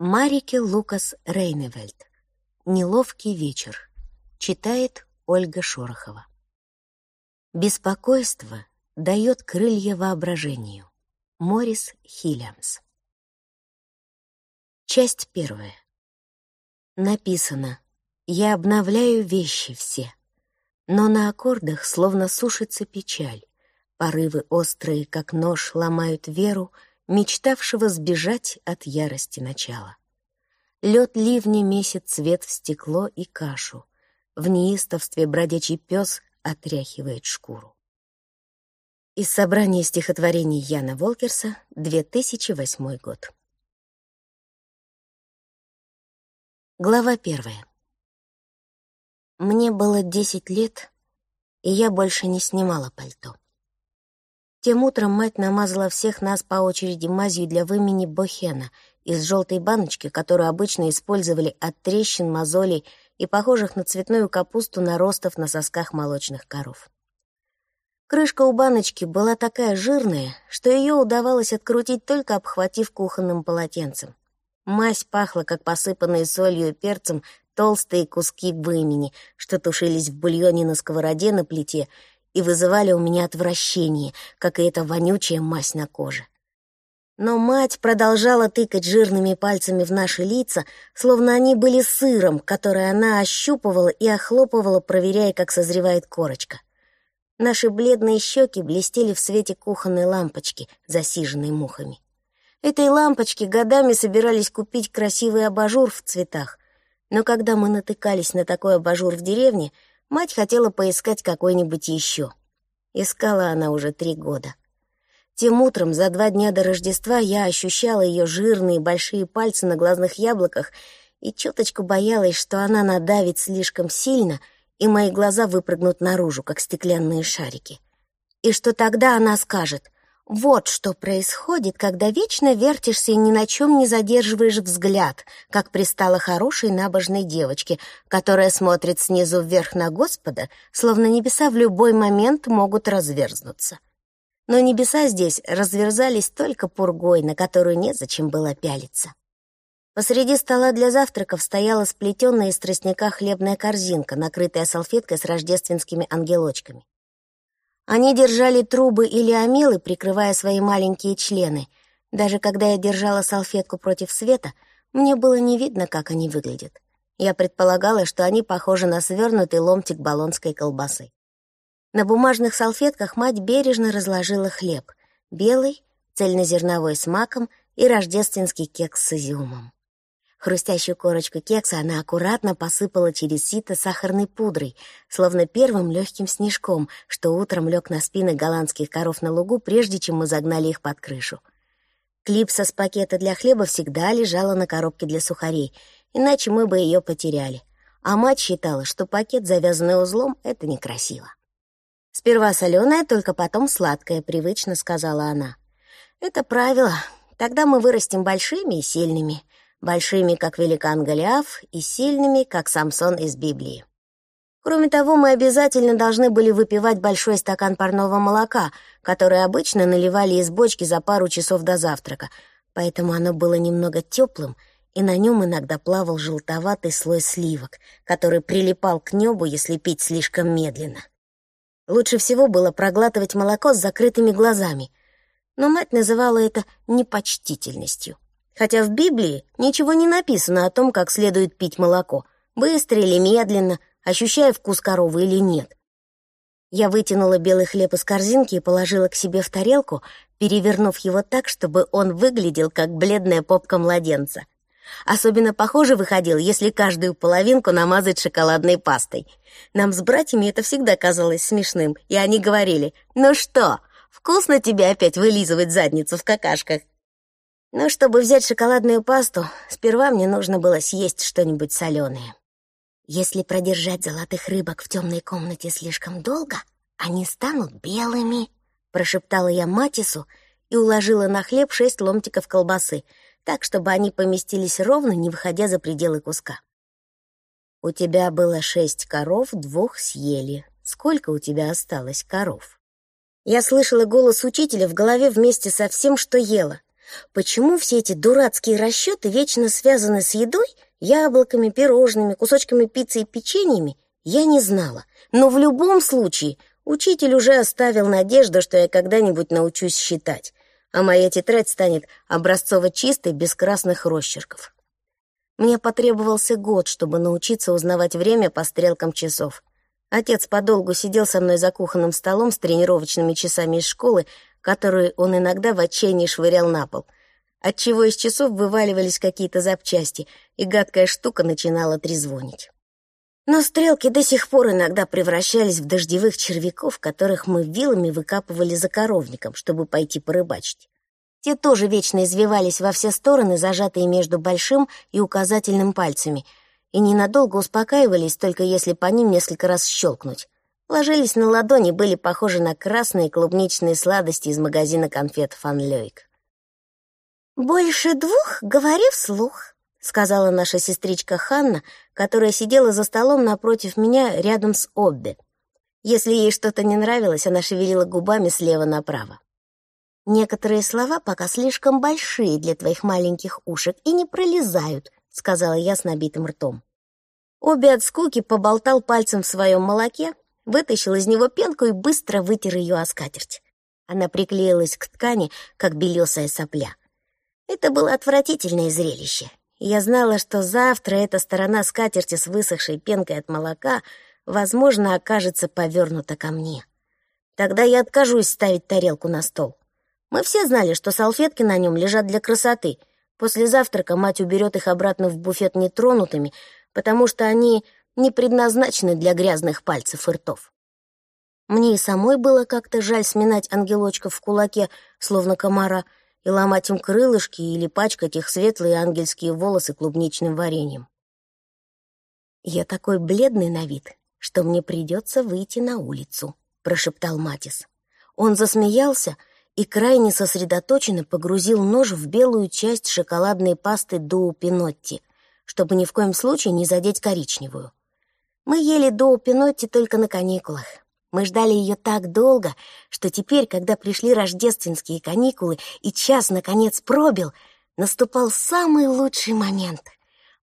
Марике Лукас Рейневельд. «Неловкий вечер». Читает Ольга Шорохова. Беспокойство дает крылья воображению. Морис Хиллямс. Часть первая. Написано «Я обновляю вещи все». Но на аккордах словно сушится печаль. Порывы острые, как нож, ломают веру, мечтавшего сбежать от ярости начала. Лед ливни месяц цвет в стекло и кашу. В неистовстве бродячий пес отряхивает шкуру. Из собрания стихотворений Яна Волкерса, 2008 год. Глава первая. Мне было десять лет, и я больше не снимала пальто. Тем утром мать намазала всех нас по очереди мазью для вымени бохена из желтой баночки, которую обычно использовали от трещин, мозолей и похожих на цветную капусту наростов на сосках молочных коров. Крышка у баночки была такая жирная, что ее удавалось открутить только обхватив кухонным полотенцем. Мазь пахла, как посыпанные солью и перцем толстые куски вымени, что тушились в бульоне на сковороде на плите и вызывали у меня отвращение, как и эта вонючая мазь на коже. Но мать продолжала тыкать жирными пальцами в наши лица, словно они были сыром, который она ощупывала и охлопывала, проверяя, как созревает корочка. Наши бледные щеки блестели в свете кухонной лампочки, засиженной мухами. Этой лампочке годами собирались купить красивый абажур в цветах, но когда мы натыкались на такой абажур в деревне — Мать хотела поискать какой-нибудь еще. Искала она уже три года. Тем утром, за два дня до Рождества, я ощущала ее жирные большие пальцы на глазных яблоках и чуточку боялась, что она надавит слишком сильно, и мои глаза выпрыгнут наружу, как стеклянные шарики. И что тогда она скажет — вот что происходит, когда вечно вертишься и ни на чем не задерживаешь взгляд, как пристала хорошей набожной девочке, которая смотрит снизу вверх на Господа, словно небеса в любой момент могут разверзнуться. Но небеса здесь разверзались только пургой, на которую незачем было пялиться. Посреди стола для завтраков стояла сплетенная из тростника хлебная корзинка, накрытая салфеткой с рождественскими ангелочками. Они держали трубы или омелы, прикрывая свои маленькие члены. Даже когда я держала салфетку против света, мне было не видно, как они выглядят. Я предполагала, что они похожи на свернутый ломтик болонской колбасы. На бумажных салфетках мать бережно разложила хлеб. Белый, цельнозерновой с маком и рождественский кекс с изюмом. Хрустящую корочку кекса она аккуратно посыпала через сито сахарной пудрой, словно первым легким снежком, что утром лег на спины голландских коров на лугу, прежде чем мы загнали их под крышу. Клипса с пакета для хлеба всегда лежала на коробке для сухарей, иначе мы бы ее потеряли. А мать считала, что пакет, завязанный узлом, — это некрасиво. «Сперва соленое, только потом сладкое», — привычно сказала она. «Это правило. Тогда мы вырастем большими и сильными большими, как великан Голиаф, и сильными, как Самсон из Библии. Кроме того, мы обязательно должны были выпивать большой стакан парного молока, которое обычно наливали из бочки за пару часов до завтрака, поэтому оно было немного теплым, и на нем иногда плавал желтоватый слой сливок, который прилипал к небу, если пить слишком медленно. Лучше всего было проглатывать молоко с закрытыми глазами, но мать называла это непочтительностью — хотя в Библии ничего не написано о том, как следует пить молоко, быстро или медленно, ощущая вкус коровы или нет. Я вытянула белый хлеб из корзинки и положила к себе в тарелку, перевернув его так, чтобы он выглядел как бледная попка младенца. Особенно похоже выходил, если каждую половинку намазать шоколадной пастой. Нам с братьями это всегда казалось смешным, и они говорили, «Ну что, вкусно тебе опять вылизывать задницу в какашках?» Но чтобы взять шоколадную пасту, сперва мне нужно было съесть что-нибудь соленое. Если продержать золотых рыбок в темной комнате слишком долго, они станут белыми, прошептала я Матису и уложила на хлеб шесть ломтиков колбасы, так, чтобы они поместились ровно, не выходя за пределы куска. У тебя было шесть коров, двух съели. Сколько у тебя осталось коров? Я слышала голос учителя в голове вместе со всем, что ела. Почему все эти дурацкие расчеты вечно связаны с едой, яблоками, пирожными, кусочками пиццы и печеньями, я не знала. Но в любом случае учитель уже оставил надежду, что я когда-нибудь научусь считать, а моя тетрадь станет образцово чистой, без красных росчерков. Мне потребовался год, чтобы научиться узнавать время по стрелкам часов. Отец подолгу сидел со мной за кухонным столом с тренировочными часами из школы, которые он иногда в отчаянии швырял на пол, отчего из часов вываливались какие-то запчасти, и гадкая штука начинала трезвонить. Но стрелки до сих пор иногда превращались в дождевых червяков, которых мы вилами выкапывали за коровником, чтобы пойти порыбачить. Те тоже вечно извивались во все стороны, зажатые между большим и указательным пальцами, и ненадолго успокаивались, только если по ним несколько раз щелкнуть. Ложились на ладони, были похожи на красные клубничные сладости из магазина конфет «Фан Лёйк». «Больше двух говори вслух», — сказала наша сестричка Ханна, которая сидела за столом напротив меня рядом с Обби. Если ей что-то не нравилось, она шевелила губами слева направо. «Некоторые слова пока слишком большие для твоих маленьких ушек и не пролезают», — сказала я с набитым ртом. Обби от скуки поболтал пальцем в своем молоке, вытащил из него пенку и быстро вытер ее о скатерть. Она приклеилась к ткани, как белесая сопля. Это было отвратительное зрелище, я знала, что завтра эта сторона скатерти с высохшей пенкой от молока, возможно, окажется повернута ко мне. Тогда я откажусь ставить тарелку на стол. Мы все знали, что салфетки на нем лежат для красоты. После завтрака мать уберет их обратно в буфет нетронутыми, потому что они не предназначены для грязных пальцев и ртов. Мне и самой было как-то жаль сминать ангелочка в кулаке, словно комара — и ломать им крылышки или пачкать их светлые ангельские волосы клубничным вареньем. «Я такой бледный на вид, что мне придется выйти на улицу», — прошептал Матис. Он засмеялся и крайне сосредоточенно погрузил нож в белую часть шоколадной пасты Доу Пинотти, чтобы ни в коем случае не задеть коричневую. Мы ели Доу Пинотти только на каникулах, мы ждали ее так долго, что теперь, когда пришли рождественские каникулы и час, наконец, пробил, наступал самый лучший момент.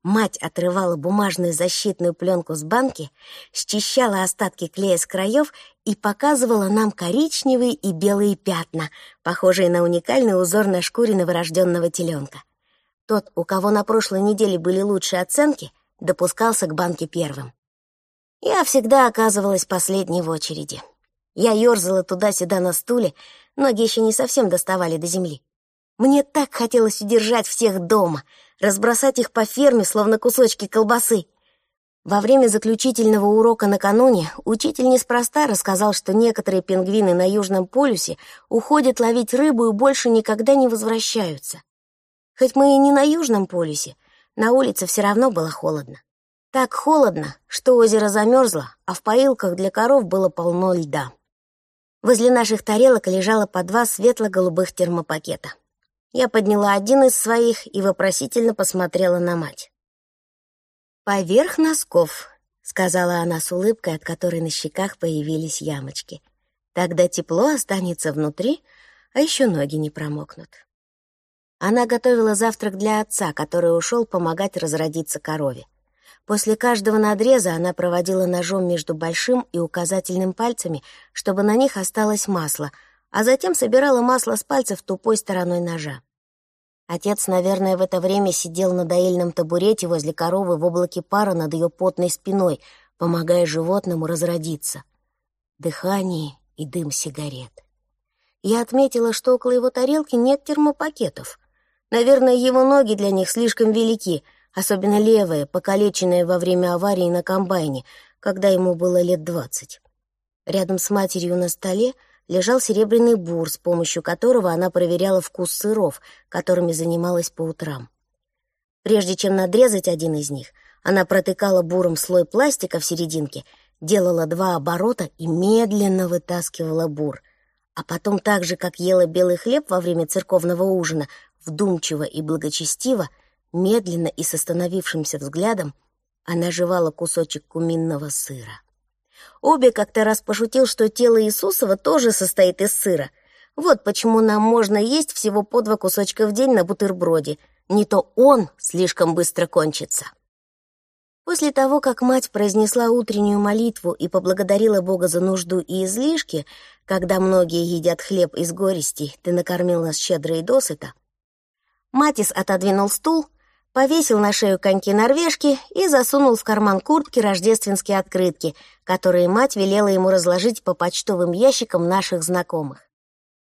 Мать отрывала бумажную защитную пленку с банки, счищала остатки клея с краев и показывала нам коричневые и белые пятна, похожие на уникальный узор на шкуре новорожденного теленка. Тот, у кого на прошлой неделе были лучшие оценки, допускался к банке первым. Я всегда оказывалась последней в очереди. Я ерзала туда-сюда на стуле, ноги еще не совсем доставали до земли. Мне так хотелось удержать всех дома, разбросать их по ферме, словно кусочки колбасы. Во время заключительного урока накануне учитель неспроста рассказал, что некоторые пингвины на Южном полюсе уходят ловить рыбу и больше никогда не возвращаются. Хоть мы и не на Южном полюсе, на улице все равно было холодно. Так холодно, что озеро замерзло, а в поилках для коров было полно льда. Возле наших тарелок лежало по два светло-голубых термопакета. Я подняла один из своих и вопросительно посмотрела на мать. «Поверх носков», — сказала она с улыбкой, от которой на щеках появились ямочки. «Тогда тепло останется внутри, а еще ноги не промокнут». Она готовила завтрак для отца, который ушел помогать разродиться корове. После каждого надреза она проводила ножом между большим и указательным пальцами, чтобы на них осталось масло, а затем собирала масло с пальцев тупой стороной ножа. Отец, наверное, в это время сидел на доильном табурете возле коровы в облаке пара над ее потной спиной, помогая животному разродиться. Дыхание и дым сигарет. Я отметила, что около его тарелки нет термопакетов. Наверное, его ноги для них слишком велики — особенно левая, покалеченная во время аварии на комбайне, когда ему было лет двадцать. Рядом с матерью на столе лежал серебряный бур, с помощью которого она проверяла вкус сыров, которыми занималась по утрам. Прежде чем надрезать один из них, она протыкала буром слой пластика в серединке, делала два оборота и медленно вытаскивала бур, а потом так же, как ела белый хлеб во время церковного ужина, вдумчиво и благочестиво, Медленно и с остановившимся взглядом она жевала кусочек куминного сыра. Обе как-то раз пошутил, что тело Иисусова тоже состоит из сыра. Вот почему нам можно есть всего по два кусочка в день на бутерброде. Не то он слишком быстро кончится. После того, как мать произнесла утреннюю молитву и поблагодарила Бога за нужду и излишки, когда многие едят хлеб из горести, ты накормил нас щедро и досыта, Матис отодвинул стул, повесил на шею коньки-норвежки и засунул в карман куртки рождественские открытки, которые мать велела ему разложить по почтовым ящикам наших знакомых.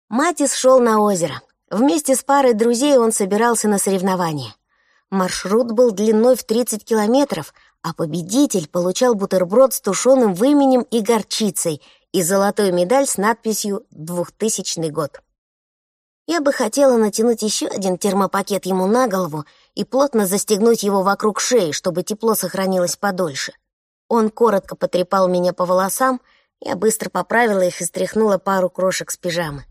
Матис шел на озеро. Вместе с парой друзей он собирался на соревнования. Маршрут был длиной в 30 километров, а победитель получал бутерброд с тушеным выменем и горчицей и золотую медаль с надписью «2000 год». Я бы хотела натянуть еще один термопакет ему на голову и плотно застегнуть его вокруг шеи, чтобы тепло сохранилось подольше. Он коротко потрепал меня по волосам, я быстро поправила их и стряхнула пару крошек с пижамы.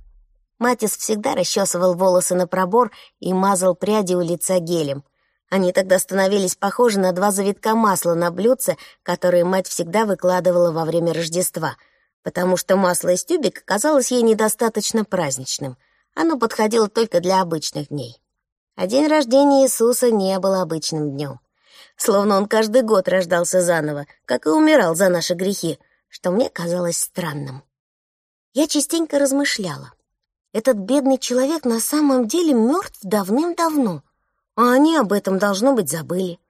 Матис всегда расчесывал волосы на пробор и мазал пряди у лица гелем. Они тогда становились похожи на два завитка масла на блюдце, которые мать всегда выкладывала во время Рождества, потому что масло из тюбика казалось ей недостаточно праздничным — оно подходило только для обычных дней. А день рождения Иисуса не был обычным днем. Словно он каждый год рождался заново, как и умирал за наши грехи, что мне казалось странным. Я частенько размышляла. Этот бедный человек на самом деле мертв давным-давно, а они об этом, должно быть, забыли.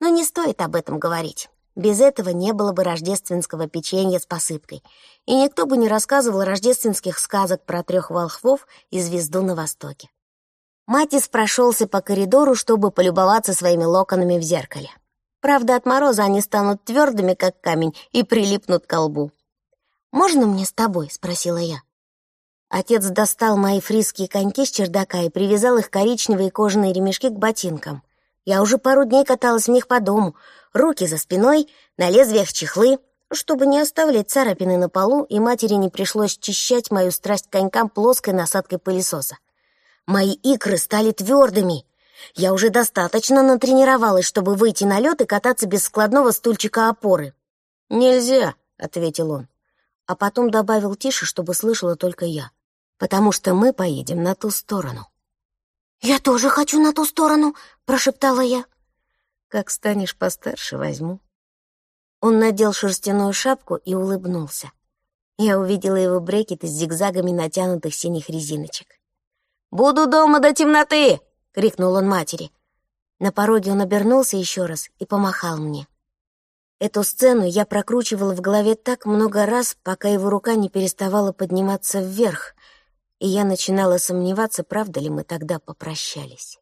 Но не стоит об этом говорить. Без этого не было бы рождественского печенья с посыпкой, и никто бы не рассказывал рождественских сказок про трех волхвов и звезду на востоке. Матис прошелся по коридору, чтобы полюбоваться своими локонами в зеркале. Правда, от мороза они станут твердыми, как камень, и прилипнут к лбу. «Можно мне с тобой?» — спросила я. Отец достал мои фрисские коньки с чердака и привязал их коричневые кожаные ремешки к ботинкам. Я уже пару дней каталась в них по дому, руки за спиной, на лезвиях чехлы, чтобы не оставлять царапины на полу, и матери не пришлось чищать мою страсть к конькам плоской насадкой пылесоса. Мои икры стали твердыми. Я уже достаточно натренировалась, чтобы выйти на лед и кататься без складного стульчика опоры. «Нельзя», — ответил он. А потом добавил тише, чтобы слышала только я. «Потому что мы поедем на ту сторону». «Я тоже хочу на ту сторону», — прошептала я. «Как станешь постарше, возьму». Он надел шерстяную шапку и улыбнулся. Я увидела его брекеты с зигзагами натянутых синих резиночек. «Буду дома до темноты!» — крикнул он матери. На пороге он обернулся еще раз и помахал мне. Эту сцену я прокручивала в голове так много раз, пока его рука не переставала подниматься вверх, и я начинала сомневаться, правда ли мы тогда попрощались.